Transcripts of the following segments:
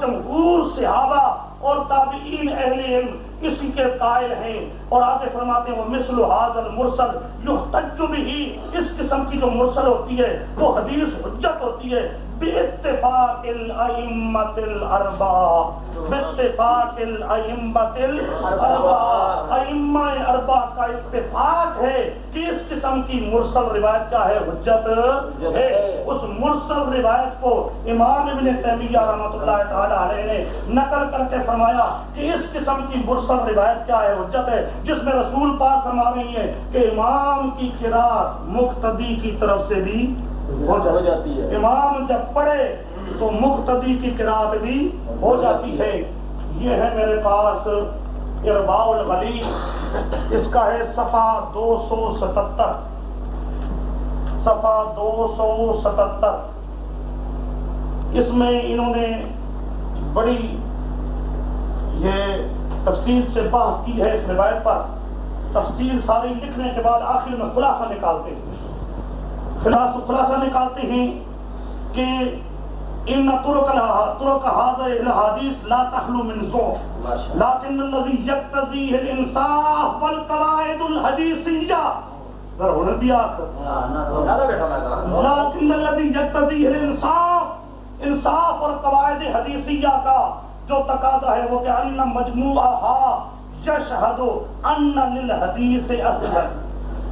جمہور صحابہ اور تابعین اہل علم اسی کے قائل ہیں اور آگے فرماتے ہیں وہ مثل حاضر مرسل یحتج بھی اس قسم کی جو مرسل ہوتی ہے، وہ حدیث حجت ہوتی ہے۔ باتفاق الائمت الاربعہ باتفاق الائمت الاربعہ ائمہ اربعہ کا اتفاق ہے کہ اس قسم کی مرسل روایت کیا ہے؟ حجت ہے. اس مرسل روایت کو امام ابن تیمیہ رحمۃ اللہ تعالی علیہ نے نقل کر کے فرمایا کہ اس قسم کی مرسل روایت کیا ہے؟ حجت ہے. جس میں رسول پاک فرما رہی ہے کہ امام کی قرات مقتدی کی طرف سے بھی ہو جاتی ہے۔ امام جب پڑھے تو مقتدی کی قرات بھی ہو جاتی ہے۔ یہ ہے میرے پاس ارباء الغلی اس کا ہے صفحہ دو سو ستتر۔ صفحہ دو سو ستتر۔ اس میں انہوں نے بڑی یہ تفصیل سے بحث کی ہے اس روایت پر۔ تفصیل ساری لکھنے کے بعد آخر میں خلاصہ نکالتے ہیں۔ خلاصہ نکالتے ہیں کہ ان طرق طرق حاضر الحدیث لا تخلو من ضعف. لكن الذي يقتضيه الانصاف والقواعد الحديثيه ذرا ہونے دیا لكن الذي يقتضيه الانصاف انصاف اور قواعد حدیثیہ کا جو تقاضا ہے وہ کہ ان مجموعها یشهد ان للحدیث اصلا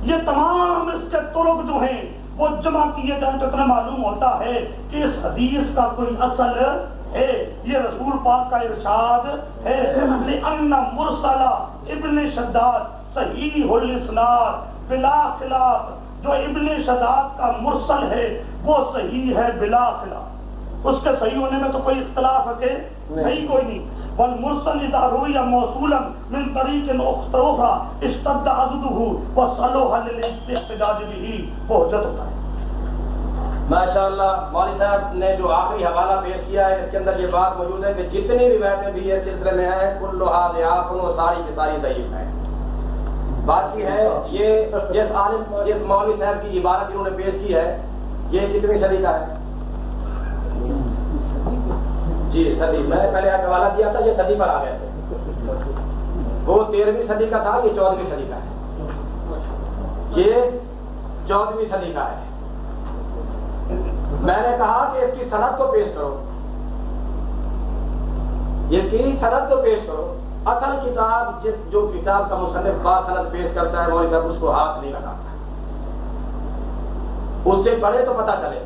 یہ تمام اس کے طرق جو ہیں وہ جمع کیے جائیں تو اتنا معلوم ہوتا ہے کہ اس حدیث کا کوئی اصل ہے۔ یہ رسول پاک کا ارشاد ہے۔ ان مرسلہ ابن شداد صحیح الاسناد۔ بلا خلاف جو ابن شداد کا مرسل ہے وہ صحیح ہے بلا خلاف۔ اس کے صحیح ہونے میں تو کوئی اختلاف ہے نہیں کوئی نہیں۔ والمرسل اذا روی موصولا من طریق اخرى اشتد عضده وصلوها للاستحجاج به. بہجت ہوتا ہے ماشاءاللہ، مولوی صاحب نے جو آخری حوالہ پیش کیا ہے، اس کے اندر یہ بات موجود ہے کہ جتنی روایتیں بھی اس سلسلے میں ہیں، کل لحاظ آفن وہ ساری کی ساری ضعیف ہیں۔ بات کی ہے، یہ جس عالم، جس مولوی صاحب کی عبارت انہوں نے پیش کی ہے، یہ کتنی صدی کا ہے؟ جی صدی۔ میں نے پہلے حوالہ دیا تھا، یہ صدی پر آ گئے تھے۔ وہ تیرہویں صدی کا تھا، یہ چودہویں صدی کا ہے۔ یہ چودہویں صدی کا ہے۔ میں نے کہا کہ اس کی صنعت کو پیش کرو۔ اس کی صنعت کو پیش کرو۔ اصل کتاب، جس جو کتاب کا مصنف با صنعت پیش کرتا ہے مولوی صاحب اس کو ہاتھ نہیں لگاتا۔ اس سے پڑھے تو پتہ چلے۔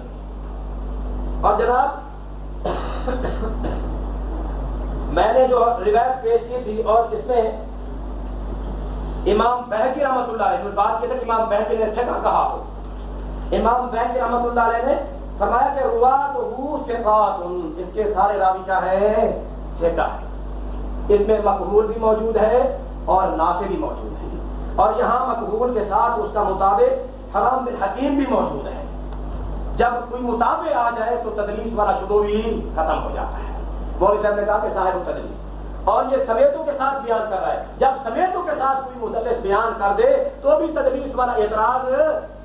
اور جناب میں نے جو روایت پیش کی تھی اور اس میں امام بہکی رحمت اللہ علیہ بات کی تھی امام بہکی نے سے کہا ہو۔ امام بہکی رحمت اللہ علیہ نے فرمایا کہ روات ہو سقات اس کے سارے راوی کیا ہے؟ سیکا ہے اس میں مقبول بھی موجود ہے اور نافع بھی موجود ہے۔ اور یہاں مقبول کے ساتھ اس کا مطابق حرام بن حکیم بھی موجود ہے۔ جب کوئی مطابع آ جائے تو تدریس والا شروع ختم ہو جاتا ہے۔ مولوی صاحب نے کہا کہ صاحب تدریس اور یہ سمیتوں کے ساتھ بیان کر رہا ہے۔ جب سمیتوں کے ساتھ کوئی مدلس بیان کر دے تو بھی تدریس والا اعتراض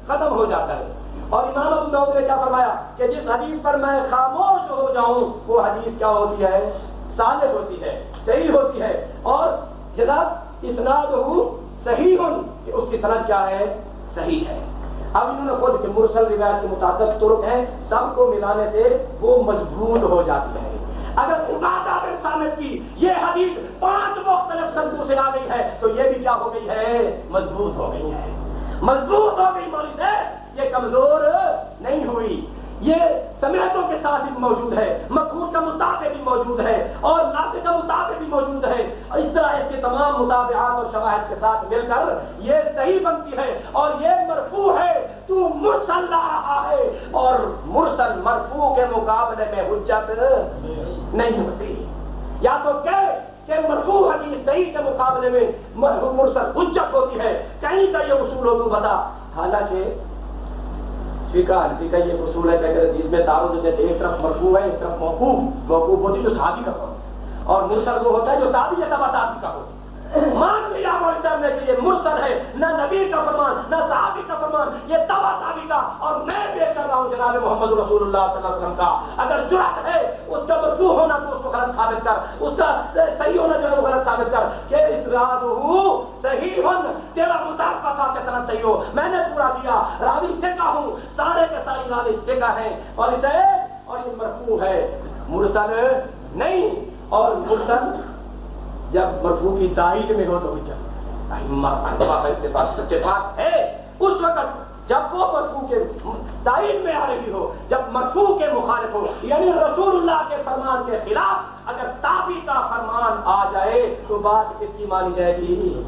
ختم ہو جاتا ہے۔ اور امام ابو داؤد نے کیا فرمایا کہ جس حدیث پر میں خاموش ہو جاؤں، وہ حدیث کیا ہوتی ہے؟ صالح ہوتی ہے، صحیح ہوتی ہے۔ اور جناب، اسناد ہو صحیح ہو کہ اس کی سند کیا ہے؟ صحیح ہے۔ اب انہوں نے خود کہ مرسل روایت کے متعدد ترک ہیں، سب کو ملانے سے وہ مضبوط ہو جاتی ہے اگر عبادہ بن سامد کی یہ حدیث پانچ مختلف سندوں سے آ گئی ہے، تو یہ بھی کیا ہو گئی ہے؟ مضبوط ہو گئی ہے۔ مضبوط ہو گئی مولی سے یہ کمزور نہیں ہوئی۔ یہ سمیتوں کے ساتھ بھی موجود ہے، مقبول کا مطابق بھی موجود ہے اور ناصر کا مطابق بھی موجود ہے۔ اس طرح اس کے تمام مطابعات اور شواہد کے ساتھ مل کر یہ صحیح بنتی ہے اور یہ مرفوع ہے۔ تو مرسل رہا ہے اور مرسل مرفوع کے مقابلے میں حجت نہیں ہوتی۔ یا تو کہ کہ مرفوع حدیث صحیح کے مقابلے میں مرسل حجت ہوتی ہے۔ کہیں کا یہ اصول ہو تو بتا۔ حالانکہ فقہ حنفی کا یہ اصول ہے کہ اگر حدیث میں تعارض ہے ایک طرف مرفوع ہے، ایک طرف موقوف موقوف ہوتی جو صحابی کا ہو اور مرسل وہ ہوتا ہے جو تابعی یا تبع تابعی کا ہو مان لیا مولوی صاحب نے کہ یہ مرسل ہے، نہ نبی کا فرمان، نہ صحابی کا فرمان، یہ تبع تابعی کا۔ اور میں پیش کر رہا ہوں جناب محمد رسول اللہ صلی اللہ علیہ وسلم کا۔ اگر جرأت ہے، اس کا مرفوع ہونا تو غلط ثابت کر۔ اس کا صحیح ہونا جو ہے وہ غلط ثابت کر کہ اس رات صحیح ہن، تیرا مطابقہ تھا کہ سنت صحیح ہو۔ میں نے پورا دیا۔ راوی سے کا ہوں۔ سارے کے ساری راوی سے کا ہیں۔ اور اسے، اور یہ مرفوع ہے۔ مرسل نہیں۔ اور مرسل جب مرفوع کی تائید میں ہو تو اتفاق ہے۔ اس وقت جب وہ مرفوع کے تائید میں آ رہی ہو، جب مرفوع کے مخالف ہو یعنی رسول اللہ کے فرمان کے خلاف اگر تابی کا فرمان آ جائے تو بات کس کی مانی جائے گی۔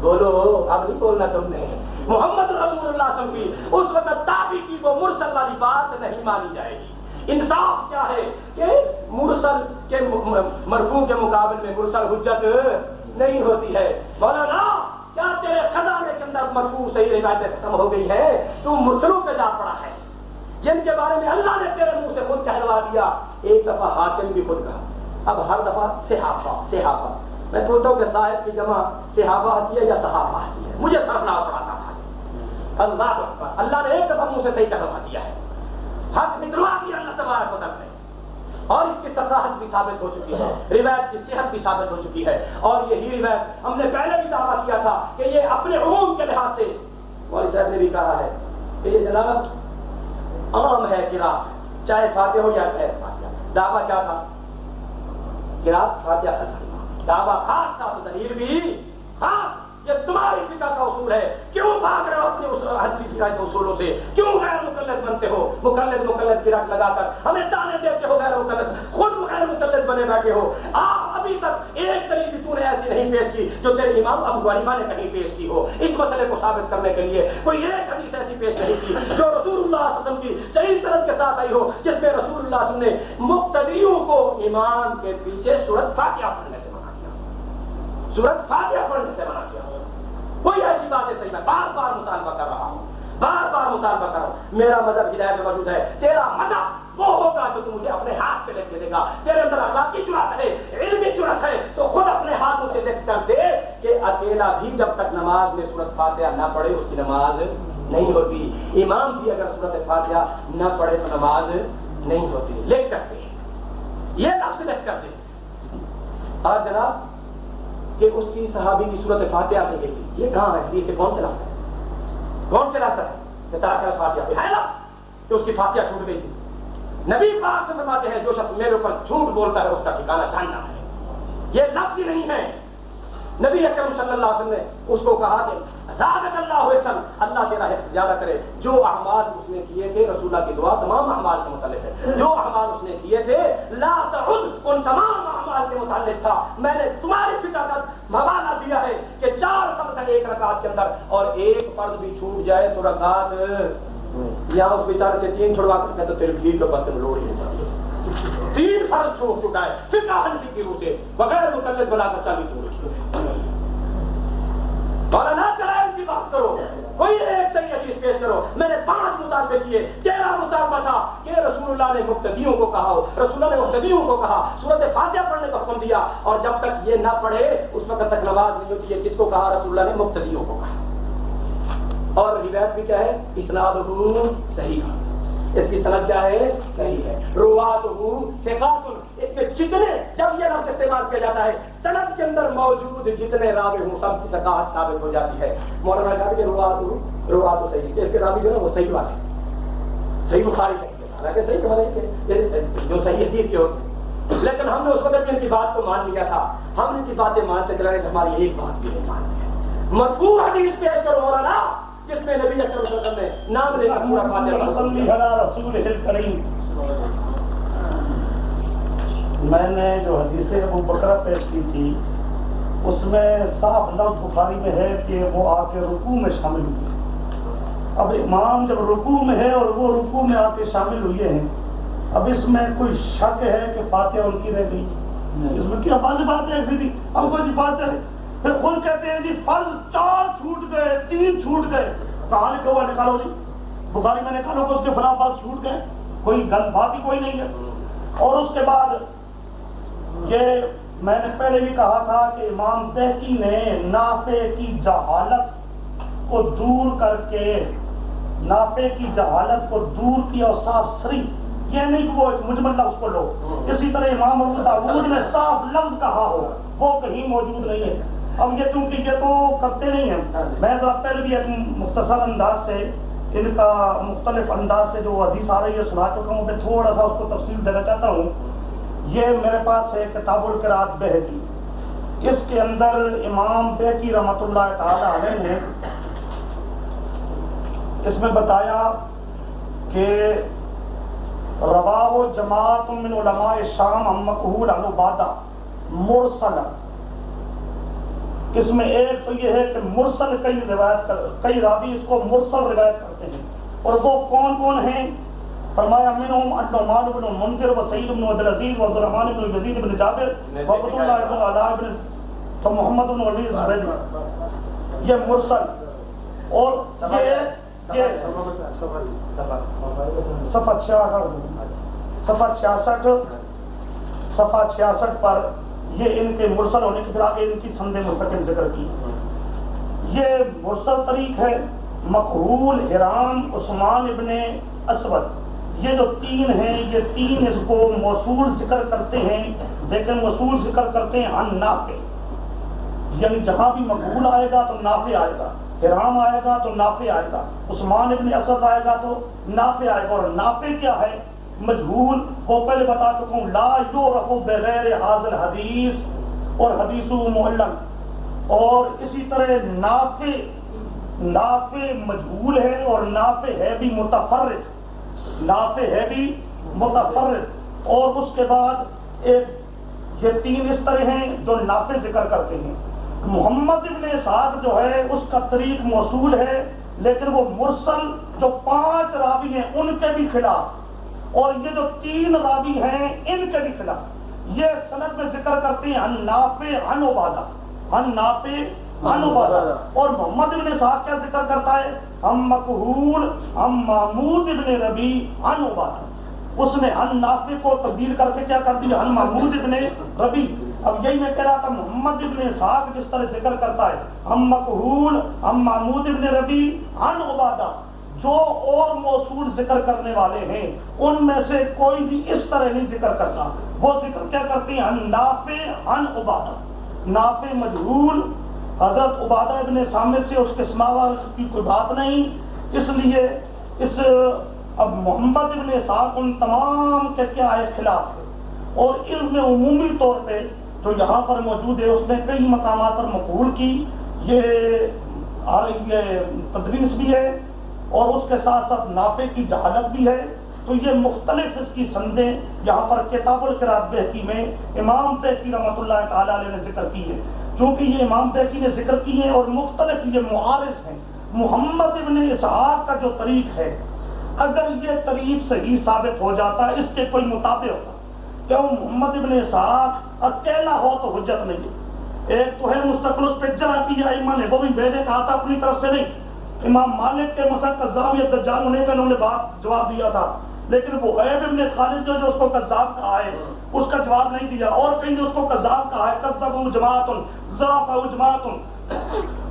بولو، اب نہیں بولنا تم نے۔ محمد رسول اللہ صلی اللہ اس وقت تابی کی وہ مرسل والی بات نہیں مانی جائے گی۔ انصاف کیا ہے کہ مرسل کے مرفوع کے مقابل میں مرسل حجت نہیں ہوتی ہے۔ مولانا کیا تیرے خزانے کے اندر مرفوع صحیح روایتیں ختم ہو گئی ہے؟ تو مرسلوں پہ جا پڑا ہے۔ جن کے بارے میں اللہ نے تیرے منہ سے خود کہلوا دیا، ایک دفعہ حاکم بھی خود کہا۔ اب ہر دفعہ صحافہ صحافہ میں پوچھتا ہوں کہ صاحب کی جمع صحافہ آتی ہے یا صحافہ آتی ہے؟ مجھے سرنا پڑاتا تھا اللہ اللہ نے ایک دفعہ منہ سے صحیح کہلوا دیا ہے۔ حق نکلوا دیا اللہ تبارک و تعالی اور اس کی صحت بھی ثابت ہو چکی ہے۔ روایت کی صحت بھی ثابت ہو چکی ہے۔ اور یہی روایت ہم نے پہلے بھی دعویٰ کیا تھا کہ یہ اپنے عموم کے لحاظ سے مولوی صاحب نے بھی کہا ہے کہ یہ جناب عام ہے کرا چاہے فاتح ہو یا غیر فاتحہ۔ دعویٰ کیا تھا؟ کرا فاتحہ دعویٰ خاص تھا تو دلیل بھی خاص۔ یہ تمہاری فکر کا اصول ہے۔ کیوں بھاگ رہے ہو اپنے حدی فکر کے اصولوں سے؟ کیوں غیر مقلد بنتے ہو مقلد مقلد کی رکھ لگا کر ہمیں تانے دیتے ہو غیر مقلد، خود غیر مقلد بنے بیٹھے ہو۔ آپ ابھی تک ایک دلیل بھی تو نے ایسی نہیں پیش کی جو تیرے امام ابو غریبہ نے کہیں پیش کی ہو۔ اس مسئلے کو ثابت کرنے کے لیے کوئی ایک حدیث ایسی پیش نہیں کی جو رسول اللہ صلی اللہ علیہ وسلم کی صحیح طرح کے ساتھ آئی ہو، جس میں رسول اللہ صلی اللہ علیہ وسلم نے مقتدیوں کو ایمان کے پیچھے سورت فاتحہ پڑھنے سے منع کیا۔ سورت فاتحہ پڑھنے سے منع کیا۔ کوئی ایسی بات ہے صحیح میں بار بار مطالبہ کر رہا ہوں۔ بار بار مطالبہ کر رہا ہوں میرا مذہب ہدایت میں موجود ہے۔ تیرا مذہب وہ ہوگا جو تم مجھے اپنے ہاتھ سے لکھ کے دے گا۔ تیرے اندر اخلاقی جرات ہے، علمی جرات ہے۔ تو خود اپنے ہاتھوں سے لکھ کر دے کہ اکیلا بھی جب تک نماز میں صورت فاتحہ نہ پڑھے، اس کی نماز نہیں ہوتی۔ امام بھی اگر صورت فاتحہ نہ پڑھے تو نماز نہیں ہوتی۔ لکھ کر دے۔ یہ لفظ لکھ کر دے۔ اور جناب کہ اس کی صحابی کی صورت فاتحہ نہیں لکھی یہ کہاں ہے؟ حدیث سے کون سے لفظ ہے؟ کون چلاتا ہے کہ تاکہ فاتحہ ہے نا؟ کہ اس کی فاتحہ چھوٹ گئی۔ تھی نبی پاک سے فرماتے ہیں، جو شخص میرے اوپر جھوٹ بولتا ہے، اس کا ٹھکانا جاننا ہے۔ یہ لفظ ہی نہیں ہے۔ نبی اکرم صلی اللہ علیہ وسلم نے اس کو کہا کہ زادت اللہ حسن اللہ تیرا حصہ زیادہ کرے۔ جو احماد اس نے کیے تھے، رسول اللہ کی دعا تمام احماد کے متعلق ہے۔ جو احماد اس نے کیے تھے، لا تعد ان تمام احماد کے متعلق تھا۔ میں نے تمہاری فکر کا حوالہ دیا ہے کہ چار فرض ہے ایک رکعت کے اندر۔ اور ایک فرض بھی چھوٹ جائے تو رکعت یہاں اس بیچارے سے تین چھڑوا کر کہتے تیرے بھیڑ کے برتن لوڑ ہی نہیں تین فرض چھوٹ چکا ہے۔ فقہ حنفی کی روح سے بغیر مقلد بنا کر چالی چھوڑ مولانا چلا کی بات کرو؟ کوئی ایک صحیح حدیث پیش کرو۔ میں نے پانچ مطالبے کیے تیرا مطالبہ تھا کہ رسول اللہ نے مقتدیوں کو کہا ہو، رسول اللہ نے مقتدیوں کو کہا صورت فاتحہ پڑھنے کا حکم دیا اور جب تک یہ نہ پڑھے، اس وقت تک نماز نہیں ہوتی ہے۔ کس کو کہا؟ رسول اللہ نے مقتدیوں کو کہا۔ اور روایت بھی کیا ہے؟ اسناد صحیح اس کی سند کیا ہے؟ صحیح ہے۔ روات اس میں جتنے جب یہ لفظ استعمال کیا جاتا ہے سند کے اندر موجود جتنے راوی ہوں سب کی سکاحت ثابت ہو جاتی ہے مولانا کہا کہ روات روات صحیح کہ اس کے راوی جو ہے وہ صحیح بات ہے صحیح بخاری حالانکہ صحیح کہا جو صحیح حدیث کے ہوتے لیکن ہم نے اس وقت ان کی بات کو مان لیا تھا ہم ان کی باتیں مانتے چلا رہے ہماری ایک بات بھی نہیں مان مرفوع حدیث پیش کرو مولانا جس میں نبی اکرم صلی اللہ علیہ وسلم نے نام لے کر پورا فاتحہ صلی علی رسول الکریم میں نے جو حدیث ابو بکرہ پیش کی تھی اس میں صاف لفظ بخاری میں ہے کہ وہ آ کے رکوع میں شامل ہوئی۔ اب امام جب رکوع میں ہے اور وہ رکوع میں آ کے شامل ہوئے ہیں اب اس میں کوئی شک ہے کہ فاتحہ ان کی رہ گئی؟ اس میں کیا بازی بات ہے ایسی تھی؟ اب کوئی فاتحہ پھر خود کہتے ہیں جی فرض چار چھوٹ گئے تین چھوٹ گئے۔ کہاں لکھا ہوا نکالو جی؟ بخاری میں نکالو کہ اس کے فلاں فرض چھوٹ گئے کوئی گل بات ہی کوئی نہیں ہے۔ اور اس کے بعد یہ میں نے پہلے بھی کہا تھا کہ امام تحقی نے نافع کی جہالت کو دور کر کے نافع کی جہالت کو دور کیا اور صاف سری، یہ نہیں کہ وہ مجمل مطلب لفظ کو لو۔ اسی طرح امام ابو داود نے صاف لفظ کہا ہو، وہ کہیں موجود نہیں ہے۔ اب یہ چونکہ یہ تو کرتے نہیں ہیں۔ میں ذرا پہلے بھی ایک مختصر انداز سے، ان کا مختلف انداز سے جو حدیث آ رہی ہے، سنا چکا ہوں، میں تھوڑا سا اس کو تفصیل دینا چاہتا ہوں۔ یہ میرے پاس ہے کتاب القرات بہتی اس کے اندر امام بیکی رحمت اللہ تعالی علیہ نے اس میں بتایا کہ رواہ جماعت من علماء شام ام مقہول عن مرسل۔ اس میں ایک تو یہ ہے کہ مرسل کئی روایت کر کئی راوی اس کو مرسل روایت کرتے ہیں۔ اور وہ کون کون ہیں؟ فرمایا منہم النعمان بن منذر و سعید بن عبد العزیز و عبد الرحمن بن یزید بن جابر و عبد اللہ بن علا بن تو محمد بن علی زبید یہ مرسل۔ اور یہ یہ صفحہ چھیاسٹھ۔ صفحہ چھیاسٹھ۔ صفحہ چھیاسٹھ پر یہ ان کے مرسل ہونے کی طرح ان کی سند مستقل ذکر کی۔ یہ مرسل طریق ہے مقرول حرام عثمان ابن اسود۔ یہ جو تین ہیں، یہ تین اس کو موصول ذکر کرتے ہیں، لیکن موصول ذکر کرتے ہیں ان نافع۔ یعنی جہاں بھی مقبول آئے گا تو نافع آئے گا حرام آئے گا تو نافع آئے گا، عثمان ابن اسد آئے گا تو نافع آئے گا۔ اور نافع کیا ہے؟ مجھول کو پہلے بتا چکا ہوں، لا یو رفو بغیر حاضر حدیث اور حدیث معلم اور اسی طرح نافع نافع مجھول ہے اور نافع ہے بھی متفرد نافع ہے بھی متفرد، اور اس کے بعد ایک یہ تین اس طرح ہیں جو نافع ذکر کرتے ہیں۔ محمد ابن اسحاق جو ہے، اس کا طریق موصول ہے، لیکن وہ مرسل جو پانچ راوی ہیں، ان کے بھی خلاف۔ اور یہ جو تین راوی ہیں، ان کے بھی خلاف۔ یہ سند میں ذکر کرتے ہیں ان نافع ان عبادہ۔ ان نافع اور محمد ابن اسحاق کیا ذکر کرتا ہے؟ ہم مقہول ہم محمود ابن ربی ان عبادہ اس نے ان نافع کو تبدیل کر کے کیا کر دیا؟ ان محمود ابن ربی۔ اب یہی میں کہہ رہا تھا محمد ابن اسحاق جس طرح ذکر کرتا ہے۔ ہم مقہول ہم محمود ابن ربی ان عبادہ۔ جو اور موصول ذکر کرنے والے ہیں ان میں سے کوئی بھی اس طرح نہیں ذکر کرتا۔ وہ ذکر کیا کرتے ہیں؟ ان نافع ان عبادہ۔ نافع مجہول حضرت عبادہ ابن سامنے سے اس کے سماوا کی کوئی بات نہیں، اس لیے اس، اب محمد ابن اسحاق ان تمام کے کیا ہے خلاف ہے۔ اور علم عمومی طور پہ جو یہاں پر موجود ہے، اس نے کئی مقامات پر مقبول کی۔ یہ یہ تدریس بھی ہے، اور اس کے ساتھ ساتھ نافع کی جہالت بھی ہے۔ تو یہ مختلف اس کی سندیں یہاں پر کتاب القرات بہتی میں امام بیکی رحمۃ اللہ تعالیٰ علیہ نے ذکر کی ہے چونکہ یہ امام بیکی نے ذکر کی ہے اور مختلف یہ معارض ہیں۔ محمد ابن اسحاق کا جو طریق ہے اگر یہ طریق صحیح ثابت ہو جاتا ہے اس کے کوئی مطابق ہوتا۔ کیوں؟ محمد ابن اسحاق اکیلا ہو تو حجت نہیں ہے۔ ایک تو ہے مستقل اس پہ جرا کیا ایمان نے وہ بھی میں نے کہا تھا اپنی طرف سے نہیں۔ امام مالک کے مسئلہ قذاب یا دجال ہونے کا انہوں نے بات جواب دیا تھا۔ لیکن وہ غیب ابن خالد جو, جو اس کو قذاب کہا ہے اس کا جواب نہیں دیا اور کہیں اس کو قذاب کہا ہے قذب جماعت ضعف جماعت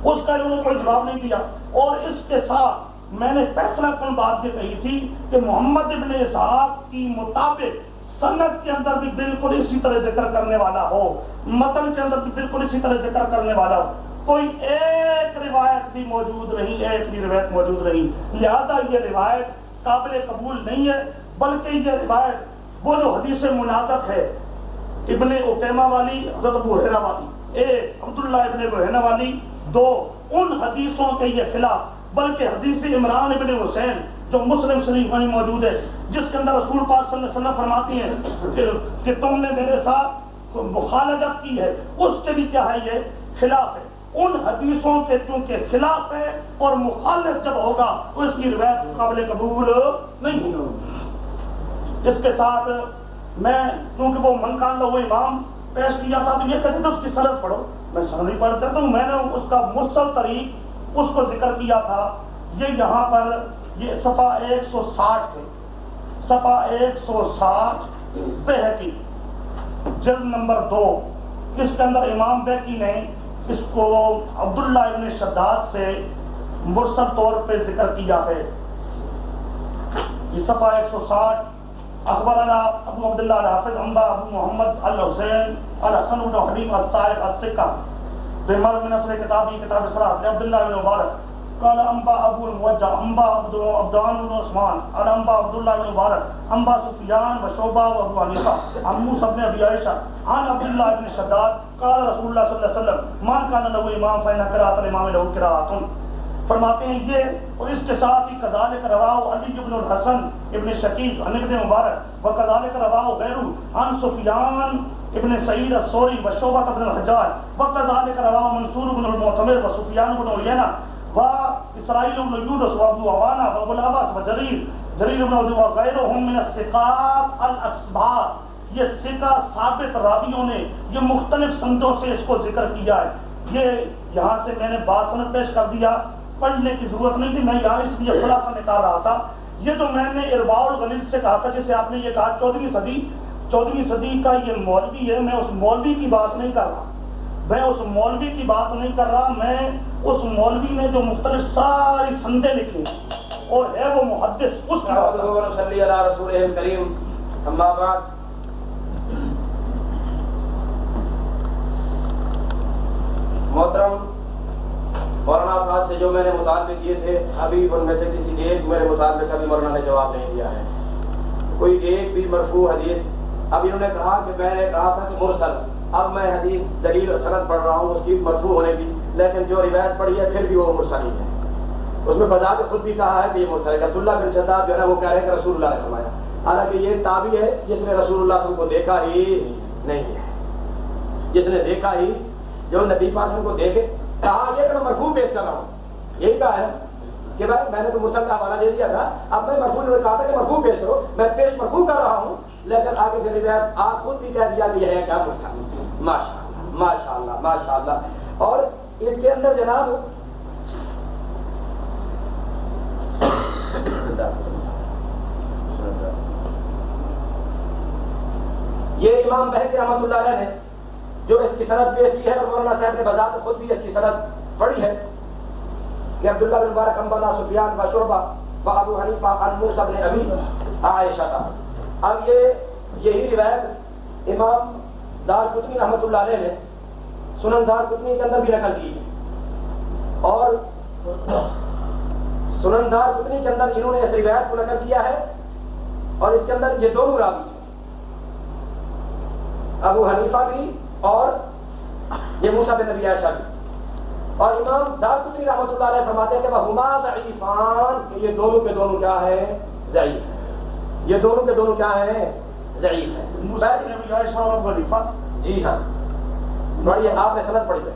اس کا انہوں نے کوئی جواب نہیں دیا۔ اور اس کے ساتھ میں نے فیصلہ کن بات یہ کہی تھی کہ محمد ابن اسحاق کی مطابق سنت کے اندر بھی بالکل اسی طرح ذکر کرنے والا ہو۔ متن کے اندر بھی بالکل اسی طرح ذکر کرنے والا ہو۔ کوئی ایک روایت بھی موجود نہیں، ایک بھی روایت موجود نہیں۔ لہذا یہ روایت قابل قبول نہیں ہے، بلکہ یہ روایت وہ جو حدیث منازت ہے، ابن اقیمہ والی، حضرت ابو حیرہ والی، ایک عبداللہ ابن بحینہ والی، دو ان حدیثوں کے یہ خلاف، بلکہ حدیث عمران ابن حسین جو مسلم شریف میں موجود ہے، جس کے اندر رسول پاک صلی اللہ علیہ وسلم فرماتی ہیں کہ تم نے میرے ساتھ مخالجت کی ہے، اس کے بھی کیا ہے یہ خلاف ہے۔ ان حدیثوں کے چونکہ خلاف ہے اور مخالف جب ہوگا، تو اس کی روایت قابل قبول نہیں ہوگی۔ اس کے ساتھ میں چونکہ وہ منکان لو امام پیش کیا تھا، تو یہ کہتے تھے، اس کی سرد پڑھو۔ میں سر نہیں پڑھتا تو میں نے اس کا مرسل طریق اس کو ذکر کیا تھا۔ یہ یہاں پر، یہ صفحہ ایک سو ساٹھ ہے۔ صفحہ ایک سو ساٹھ بہتی جلد نمبر دو۔ اس کے اندر امام بیکی نے اس کو عبداللہ ابن شداد سے مرسل طور پہ ذکر کیا ہے۔ یہ صفحہ ایک سو ساٹھ اخبرنا ابو عبد الله الحافظ انبا ابو محمد الحسين الحسن بن حبيب الصالح السكه بمر من اصل كتابي كتاب اسراء عبد الله بن مبارك قال انبا ابو الموجه انبا عبد عبدان بن عثمان، قال انبا عبد الله بن مبارك انبا سفيان وشعبه وابو حنيفه عن موسى بن ابي عائشه عن عبد الله بن شداد، قال رسول الله صلى الله عليه وسلم، من كان له امام فان قراءه الامام له قراءه فرماتے ہیں یہ اور اس کے ساتھ ہی کذالک رواہ علی ابن الحسن ابن شکیب عن ابن مبارک و کذالک رواہ غیر عن سفیان ابن سعید السوری و شعبہ ابن الحجاج و کذالک رواہ منصور ابن المعتمر و سفیان ابن عیینہ و اسرائیل ابن یونس و ابو عوانہ و ابو العباس و جریر جریر ابن عدو و غیرهم من الثقات الاسبات یہ سکہ ثابت راویوں نے، یہ مختلف سندوں سے اس کو ذکر کیا ہے۔ یہ یہاں سے میں نے باسنت پیش کر دیا۔ پڑھنے کی ضرورت نہیں تھی، میں یہاں اس لیے خلاصہ نکال رہا تھا۔ یہ جو میں نے ارباء الغلیل سے کہا تھا جسے آپ نے یہ کہا چودہویں صدی چودہویں صدی کا یہ مولوی ہے، میں اس مولوی کی بات نہیں کر رہا۔ میں اس مولوی کی بات نہیں کر رہا، میں اس مولوی نے جو مختلف ساری سندیں لکھی اور ہے وہ محدث۔ اس کی بات صلی اللہ رسول کریم۔ اما بعد۔ محترم مولانا صاحب سے جو میں نے مطالبے کیے تھے، ابھی ان میں سے کسی ایک میرے مطالبے کا بھی مولانا نے جواب نہیں دیا ہے۔ کوئی ایک بھی مرفوع حدیث، اب انہوں نے کہا کہ میں نے کہا تھا کہ مرسل، اب میں حدیث دلیل اور سند پڑھ رہا ہوں، اس کی مرفوع ہونے کی، لیکن جو روایت پڑھی ہے، پھر بھی وہ مرسل ہی ہے۔ اس میں بتا کے خود بھی کہا ہے کہ یہ مرسل ہے۔ عبداللہ بن شداد جو ہے وہ کہہ رہے ہیں کہ رسول اللہ نے فرمایا۔ حالانکہ یہ تابع ہے، جس نے رسول اللہ صلی وسلم کو دیکھا ہی نہیں ہے۔ جس نے دیکھا ہی، جو نبی پاک کو دیکھے کہا یہ کہ میں مرفوع پیش کر رہا ہوں۔ یہی کہا ہے کہ بھائی، میں نے تو مرسل کا حوالہ دے دیا تھا۔ اب میں مرفوع نے کہا تھا کہ مرفوع پیش کرو۔ میں پیش مرفوع کر رہا ہوں، لیکن آگے سے روایت آپ خود بھی کہہ دیا کہ یہ ہے کیا ماشاء اللہ ماشاء اللہ ماشاء اللہ اور اس کے اندر جناب، یہ امام بہت رحمۃ اللہ علیہ نے جو اس کی صنعت پیش کی ہے اور مولانا صاحب نے بذات خود بھی اس کی صنعت پڑھی ہے کہ عبداللہ بن مبارک امبانا سفیان و شعبہ و ابو حنیفہ عن موسیٰ بن ابی عائشہ کا اب یہ یہی روایت امام دار قطنی رحمۃ اللہ علیہ نے سنن دار قطنی کے اندر بھی نقل کی اور سنن دار قطنی کے اندر انہوں نے اس روایت کو نقل کیا ہے اور اس کے اندر یہ دونوں راوی ابو حنیفہ بھی اور یہ موسیٰ بن نبی عائشہ بھی۔ اور امام دارقطنی رحمۃ اللہ علیہ فرماتے ہیں کہ وہ ہما ضعیفان کہ یہ دونوں کے دونوں کیا ہے؟ ضعیف ہے یہ دونوں کے دونوں کیا ہیں؟ ضعیف ہے موسیٰ بن ابی عائشہ اور حنیفہ جی ہاں۔ پڑھیے آپ نے سند پڑھی ہے۔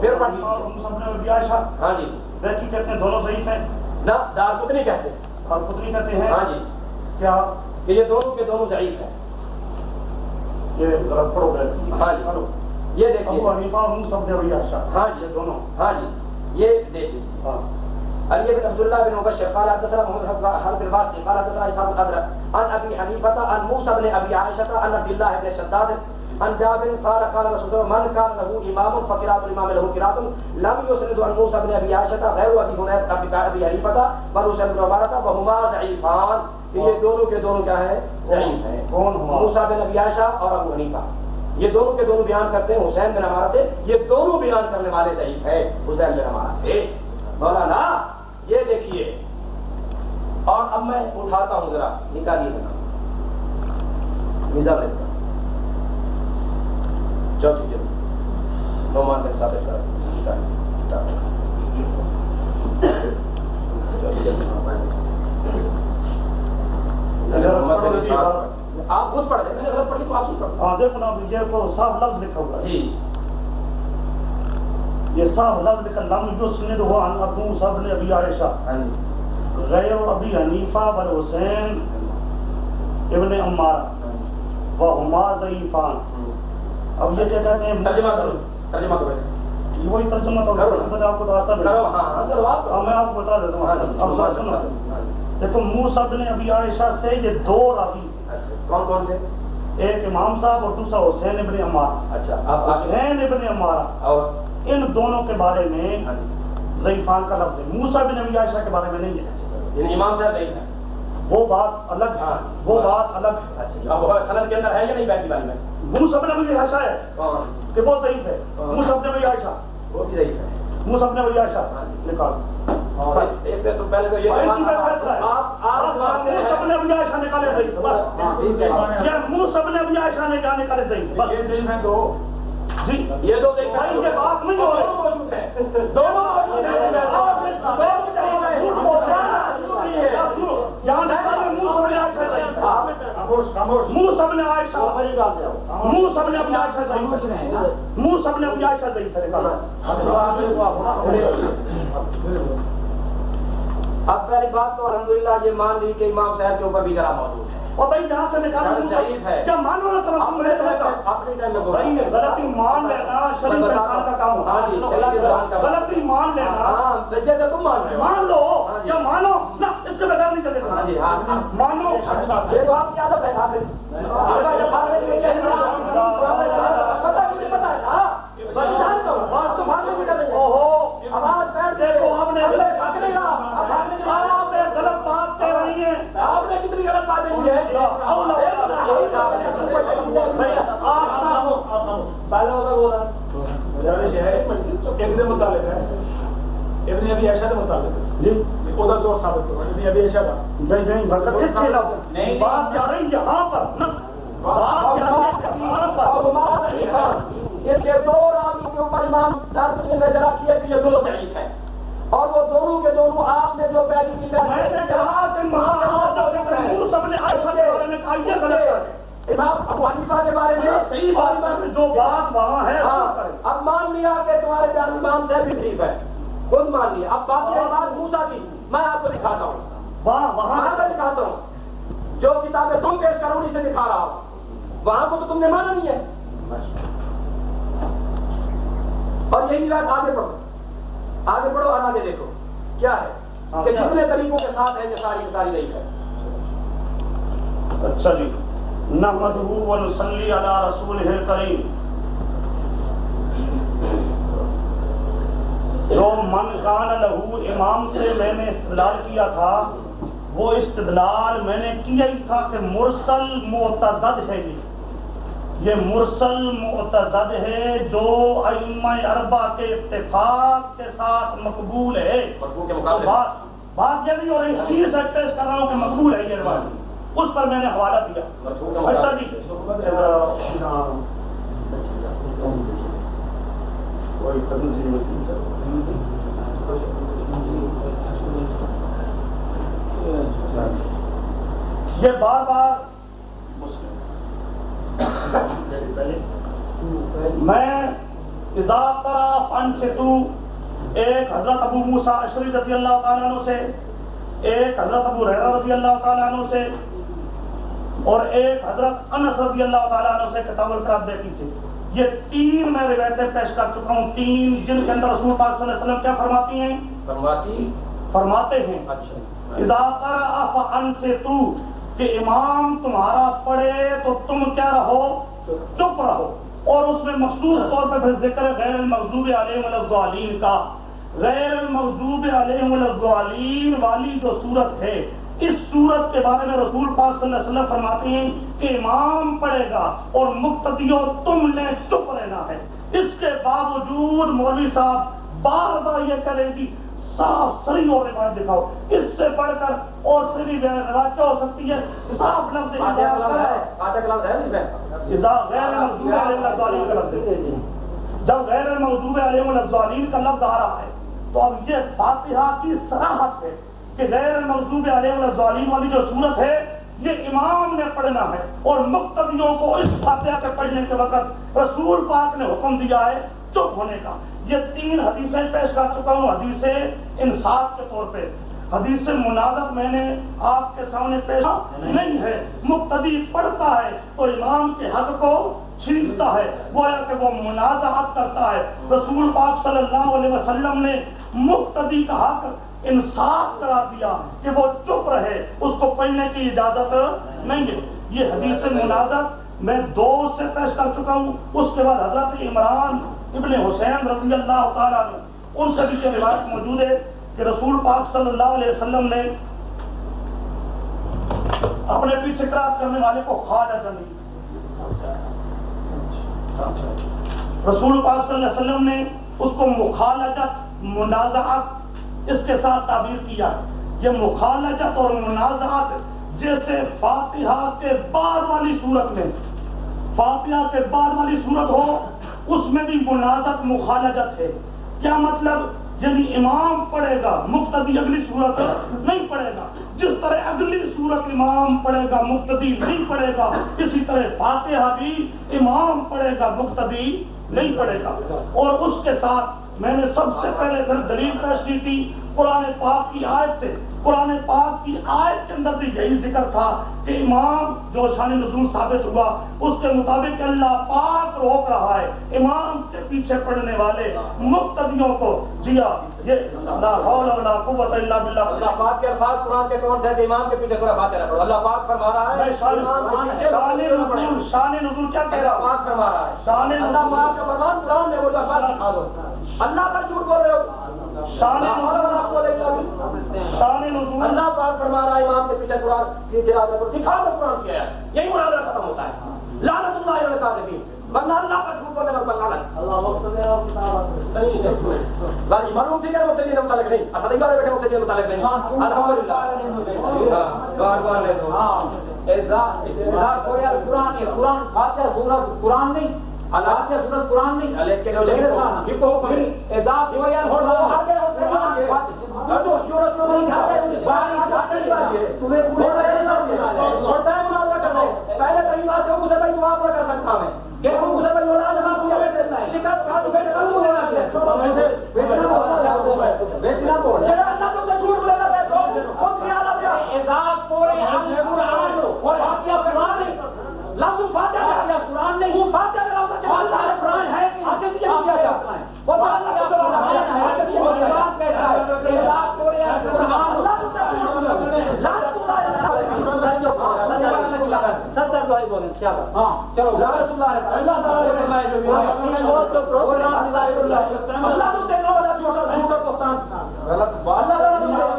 پھر اور پڑھیے موسیٰ بن ابی عائشہ۔ ہاں جی۔ بیٹی کہتے ہیں دونوں ضعیف ہیں۔ نہ دارقطنی کہتے ہیں۔ اور پتری کہتے ہیں ہاں جی۔ کیا کہ یہ دونوں کے دونوں ضعیف ہیں۔ یہ ذرا پڑھو گئے ہاں جی یہ ابو دیکھیے حنیفہ اور موسیٰ بن ابی عائشہ ہاں جی۔ یہ دونوں۔ ہاں جی۔ یہ دیکھیے۔ ہاں۔ علي بن عبد الله بن مبشر قال حدثنا محمد حرب الباسطي قال حدثنا اسحاق القدر عن ابي حنيفه عن موسى بن ابي عائشه عن عبد الله بن شداد عن جابر قال قال رسول الله من كان له امام فقراء الامام له قراءه لم يسند عن موسى بن ابي عائشه غير ابي ابي ابي حنيفه بن وهما ضعيفان یہ دونوں کے دونوں کیا ہیں؟ ضعیف ہیں۔ کون بن ابی عائشہ اور ابو حنیفہ۔ یہ دونوں کے دونوں بیان کرتے ہیں حسین بن عمارہ سے۔ یہ دونوں بیان کرنے والے ضعیف ہیں حسین بن عمارہ سے۔ مولانا یہ دیکھیے۔ اور اب میں اٹھاتا ہوں ذرا نکالیے۔ ذرا چوتھی جلد نعمان صاحب بن اسحاق آپ خود پڑھ لیں نے غلط پڑھی تو آپ خود پڑھ ہاں دیکھو نا یہ کو صاف لفظ لکھا ہوا جی یہ صاف لفظ لکھا لم یسند ہوا عن ابو موسیٰ بن ابی عائشہ غیر ابی حنیفہ بل حسین ابن عمارہ وہما ضعیفان اب یہ کیا کہتے ہیں ترجمہ کرو ترجمہ کرو وہی ترجمہ تو آپ کو کرو آپ اب میں آپ کو بتا دیتا ہوں اب سنو دیکھو موسیٰ بن ابی عائشہ سے یہ دو راوی کون کون سے ایک امام صاحب اور دوسرا حسین ابن عمارہ اچھا حسین ابن عمارہ اور ان دونوں کے بارے میں ضعیفان کا لفظ ہے موسیٰ بن ابی عائشہ کے بارے میں نہیں ہے یعنی امام صاحب نہیں ہے وہ بات الگ ہے۔ وہ بات الگ ہے اچھا سند کے اندر ہے یا نہیں بیٹی والی میں موسب نے مجھے عائشہ ہے کہ وہ ضعیف ہے۔ ہاں۔ موسب نے وہی عائشہ۔ وہ بھی ہے۔ نے وہی عائشہ۔ ہاں۔ نکال۔ نے وہی عائشہ ضعیف۔ ہاں، ہے موسب نے وہی عائشہ بس۔ جی۔ یہ دو دیکھ بھائی یہ بات نہیں ہو رہی موجود ہے دونوں موجود ہیں۔ یہاں نکالے موسب نے عائشہ منہ سب نے عائشہ منہ سب نے عائشہ ہے۔ منہ سب نے عائشہ ہے۔ نکالا اب پہلی بات تو الحمدللہ یہ مان لی کہ امام صاحب کے اوپر بھی ذرا موجود ہے۔ اور بھائی یہاں سے ہے۔ کیا مانو نا تم اپنے بھائی۔ غلطی مان لینا شریف انسان کا کام ہاں جی ہوتا غلطی مان لینا ہاں جیسے تم مان رہے ہو مان لو ہاں جی۔ یا مانو نہ اس کے بغیر نہیں چلے گا ہاں جی ہاں مانو یہ تو آپ کی عادت کہہ رہی ہیں آپ نے کتنی غلط باتیں کی ہے ایک متعلق ہے ابن کے متعلق جی ادھر زور ثابت کرو ابن ابی عائشہ کا نہیں نہیں نہیں، بات جا رہی یہاں پر بات جا رہی یہاں پر اس کے دو راوی کے اوپر امام دارقطنی نے ذرا کیا کہ یہ دو ضعیف ہیں۔ اور وہ دونوں کے دونوں آپ نے جو ہے امام ابو حنیفہ کے بارے میں صحیح بات ہے جو بات وہاں ہے ہاں کریں۔ اب مان لیا کہ تمہارے پیار امام سے بھی ٹھیک ہے۔ خود مان لیا۔ اب بات یہ بات موسا کی۔ میں آپ کو دکھاتا ہوں۔ وہاں میں دکھاتا ہوں۔ جو کتابیں تم پیش کرو انہیں سے دکھا رہا ہوں۔ وہاں کو تو تم نے مانا نہیں ہے۔ اور یہی بات آگے پڑھو۔ آگے پڑھو اور آگے دیکھو۔ کیا ہے؟ کہ جتنے طریقوں کے ساتھ ہے یہ ساری ساری نہیں ہے۔ اچھا جی۔ نحمدہ و نصلی علی رسولہ الکریم۔ جو من کان لہو امام سے میں نے استدلال کیا تھا وہ استدلال میں نے کیا ہی تھا کہ مرسل معتزد ہے یہ۔ یہ مرسل معتزد ہے جو ائمہ اربع کے اتفاق کے ساتھ مقبول ہے۔ بات بات یہ نہیں ہو رہی حدیث ہے پیش کر رہا ہوں کہ مقبول ہے یہ روایت۔ اس پر میں نے حوالہ دیا۔ اچھا جی۔ کوئی تنظیم یہ بار بار میں فن سے تو ایک حضرت ابو موسیٰ اشری رضی اللہ تعالیٰ عنہ سے ایک حضرت ابو ریرہ رضی اللہ تعالیٰ عنہ سے اور ایک حضرت انس رضی اللہ تعالیٰ عنہ سے کتاب القرآن بیٹی سے۔ یہ تین میں روایتیں پیش کر چکا ہوں۔ تین جن کے اندر رسول پاک صلی اللہ علیہ وسلم کیا فرماتی ہیں؟ فرماتی۔ فرماتے ہیں۔ اچھا۔ اضافہ فن سے تو کہ امام تمہارا پڑھے تو تم کیا رہو؟ چپ رہو اور اس میں مخصوص طور پہ پھر ذکر ہے غیر المغضوب علیہم الضالین کا۔ غیر المغضوب علیہم الضالین والی جو صورت ہے، اس صورت کے بارے میں رسول پاک صلی اللہ علیہ وسلم فرماتے ہیں کہ امام پڑھے گا اور مقتدیوں تم نے چپ رہنا ہے۔ اس کے باوجود مولوی صاحب بار بار یہ کرے گی صاف سری اور روایت دکھاؤ۔ اس سے بڑھ کر اور سری روایت ہو سکتی ہے۔ صاف لفظ جب غیر المغضوب علیہم الضالین کا لفظ آ رہا ہے تو اب یہ فاتحہ کی صراحت ہے کہ غیر المغضوب علیہم الضالین والی جو صورت ہے یہ امام نے پڑھنا ہے اور مقتدیوں کو اس فاتحہ کے پڑھنے کے وقت رسول پاک نے حکم دیا ہے چپ ہونے کا۔ یہ تین حدیثیں پیش کر چکا ہوں، حدیث انصاف کے طور پہ۔ حدیث منازت میں نے آپ کے سامنے پیش نہیں ہے مقتدی پڑھتا ہے تو امام کے حق کو چھینتا ہے۔ گویا کہ وہ منازعات کرتا ہے۔ رسول پاک صلی اللہ علیہ وسلم نے مقتدی کا حق انصاف کرا دیا کہ وہ چپ رہے، اس کو پڑھنے کی اجازت نہیں ہے۔ یہ حدیث منازت میں دو سے پیش کر چکا ہوں۔ اس کے بعد حضرت عمران ابن حسین رضی اللہ تعالیٰ عنہ، ان سے بھی یہ روایت موجود ہے کہ رسول پاک صلی اللہ علیہ وسلم نے اپنے پیچھے قرات کرنے والے کو خالد نہیں رسول پاک صلی اللہ علیہ وسلم نے اس کو مخالجت، منازعت اس کے ساتھ تعبیر کیا۔ یہ مخالجت اور منازعت جیسے فاتحہ کے بعد والی صورت میں، فاتحہ کے بعد والی صورت ہو اس میں بھی منازت مخالجت ہے۔ کیا مطلب؟ یعنی امام پڑھے گا، مقتدی اگلی صورت نہیں پڑھے گا۔ جس طرح اگلی صورت امام پڑھے گا، مقتدی نہیں پڑھے گا، اسی طرح فاتحہ بھی امام پڑھے گا، مقتدی نہیں پڑھے گا۔ اور اس کے ساتھ میں نے سب سے پہلے پھر دلیل پیش کی تھی قرآن پاک کی آیت سے قرآن پاک کی آیت کے اندر بھی یہی ذکر تھا کہ امام جو شان نزول ثابت ہوا اس کے مطابق اللہ پاک روک رہا ہے۔ امام کے پیچھے پڑھنے والے مقتدیوں کو جیا یہ لا حول ولا قوت الا باللہ۔ اللہ پاک کے الفاظ قرآن کے کون کہ امام کے پیچھے سورہ فاتحہ نہ پڑھو۔ اللہ پاک فرما رہا ہے۔ شان۔ نزول شان نزول کیا کہہ رہا پاک فرما رہا ہے۔ شان اللہ پاک کا فرمان قرآن میں وہ دکھا دو۔ اللہ پر جھوٹ بول رہے ہو شان۔ شان اللہ پاک فرما رہا ہے امام کے پیچھے قرآن پیچھے آ کر دکھا دو قرآن کیا ہے یہی مناظرہ ختم ہوتا ہے لعنت اللہ علیہ الکاذبین ورنہ اللہ پر جھوٹ بولنے پر لعنت صحیح ہے بھائی معلوم مفتی نے متعلق نہیں اسد اقبال بیٹھے متعلق نہیں الحمدللہ ہاں، بار بار لے دو قرآن فاتحہ سورت قرآن نہیں فاتحہ سورت قرآن نہیں ہو ہو یا ہو سورت کو نہیں تمہیں پورے ہے پہلے پہلی بات بھائی نہ کر سکتا میں کہ بھائی بیٹھ دیتا ہے۔ کا تو بیٹھ کر جڑا اللہ تو جھوٹ خود خیال آ گیا اضاف پورے ہم قرآن اور فاتحہ قرآن نہیں لفظ قرآن نہیں وہ قرآن ہے آگے سے کیا کیا جاتا ہے وہ قرآن ہے کہتا ہے قرآن ستر بھائی بولیں کیا بات ہاں چلو اللہ علیہ اللہ تعالی نے فرمایا جو بھی بہت تو پروگرام ظاہر اللہ اللہ تو سے بڑا جھوٹا جھوٹا بہتان غلط اللہ تعالی نے فرمایا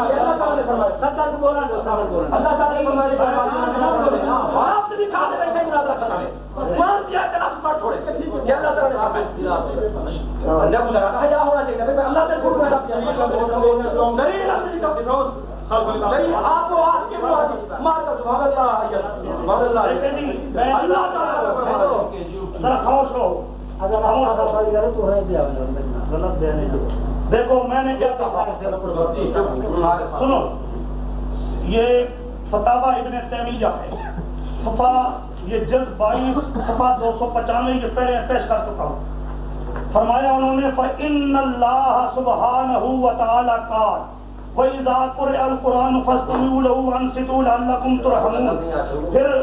اللہ تعالی نے فرمایا ستر کو بولا جو سامنے بولا اللہ تعالی نے فرمایا اور آپ سے بھی کھا دے بیٹھے مناظرہ ختم ہے مان دیا کہ لفظ پر چھوڑے یہ اللہ تعالی نے فرمایا جب مجھے کہا یا ہونا چاہیے کہ اللہ نے چھوڑ دیا دلیل اپنی کا دلیل آپ کو آپ کے بعد مار کر سبحان اللہ سبحان اللہ اللہ تعالی نے فرمایا ذرا خاموش رہو اگر آپ کا بھائی کرے تو ہے بھی غلط بیان نہیں دیکھو، میں نے کیا کہا ہاں، سنو یہ فتح ابن تیمیہ ہے۔ صفا یہ جلد بائیس صفا دو سو پچانوے، یہ پہلے پیش کر چکا ہوں۔ فرمایا انہوں نے، فَإِنَّ اللَّهَ سُبْحَانَهُ وَتَعَالَى قَالَ، وَإِذَا قُرِئَ الْقُرْآنُ فَاسْتَمِعُوا لَهُ وَأَنصِتُوا لَعَلَّكُمْ تُرْحَمُونَ۔ پھر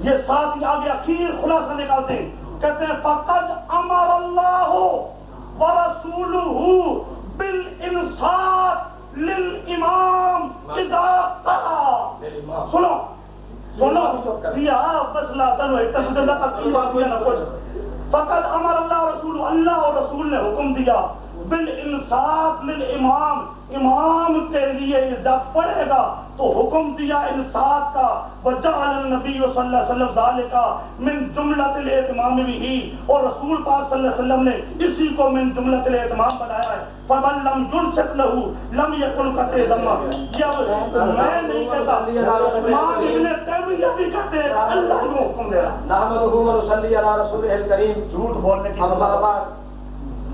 یہ ساتھ ہی آگے اخیر خلاصہ نکالتے ہیں۔ کہتے ہیں، فَقَدْ أَمَرَ اللَّهُ ورسوله بِالْإِنصَاتِ للامام اذا قرا سنو. سنو. جی ہاں بس لا تنو ایک تم سے لقد کی بات ہوئی نہ کچھ فقط امر اللہ رسول اللہ اور رسول نے حکم دیا، بالانصاف للامام امام کے لیے جب پڑھے گا۔ تو حکم دیا انصاف کا۔ وجعل النبی صلی اللہ علیہ وسلم ذالکا من جملت الاعتمام بھی اور رسول پاک صلی اللہ علیہ وسلم نے اسی کو من جملت الاعتمام بنایا ہے۔ فمن لم ينصت له لم يكن قطع دمہ یہ میں نہیں کہتا امام ابن تیمیہ بھی کہتے ہیں اللہ نے حکم دیا۔ نحمدہ و نصلی علی رسول الکریم۔ جھوٹ بولنے کی اللہ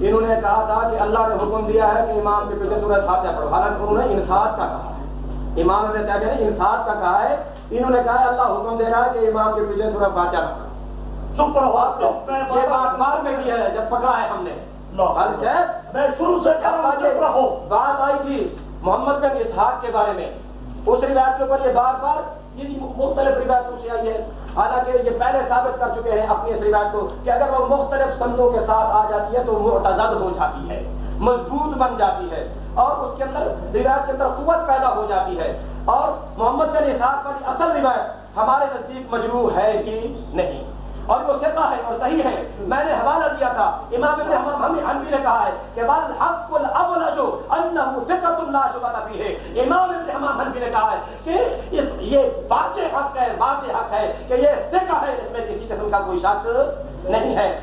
انہوں نے کہا تھا کہ اللہ نے حکم دیا ہے کہ امام کے پیچھے سورہ فاتحہ پڑھو۔ حالانکہ انہوں نے انصاف کا کہا ہے۔ امام ابن تیمیہ نے انصاف کا کہا ہے۔ انہوں نے کہا ہے اللہ حکم دے رہا ہے کہ امام کے پیچھے سورہ فاتحہ پڑھو۔ چپ رہو یہ بات بعد میں کی ہے جب پکڑا ہے ہم نے۔ حل سے میں شروع سے کہہ رہا ہوں چپ رہو۔ بات آئی تھی محمد بن اسحاق کے بارے میں۔ اس روایت کے اوپر یہ بار بار یہ مختلف روایتوں سے آئی ہے۔ حالانکہ یہ پہلے ثابت کر چکے ہیں اپنی اس روایت کو کہ اگر وہ مختلف سندوں کے ساتھ آ جاتی ہے تو معتزد ہو جاتی ہے، مضبوط بن جاتی ہے اور اس کے اندر روایت کے اندر قوت پیدا ہو جاتی ہے۔ اور محمد بن اسحاق والی اصل روایت ہمارے نزدیک مجروح ہے ہی نہیں۔ اور وہ ثقہ ہے اور صحیح ہے۔ میں نے حوالہ دیا تھا۔ امام ابن حنبی حنبی نے کہا ہے کہ بل حق الاول جو انه ثقۃ لا شبہ فیہ امام ابن حمام حنفی نے کہا ہے کہ اس یہ واضح حق ہے، واضح حق ہے کہ یہ سکہ ہے۔ اس میں کسی قسم کا کوئی شک نہیں ہے۔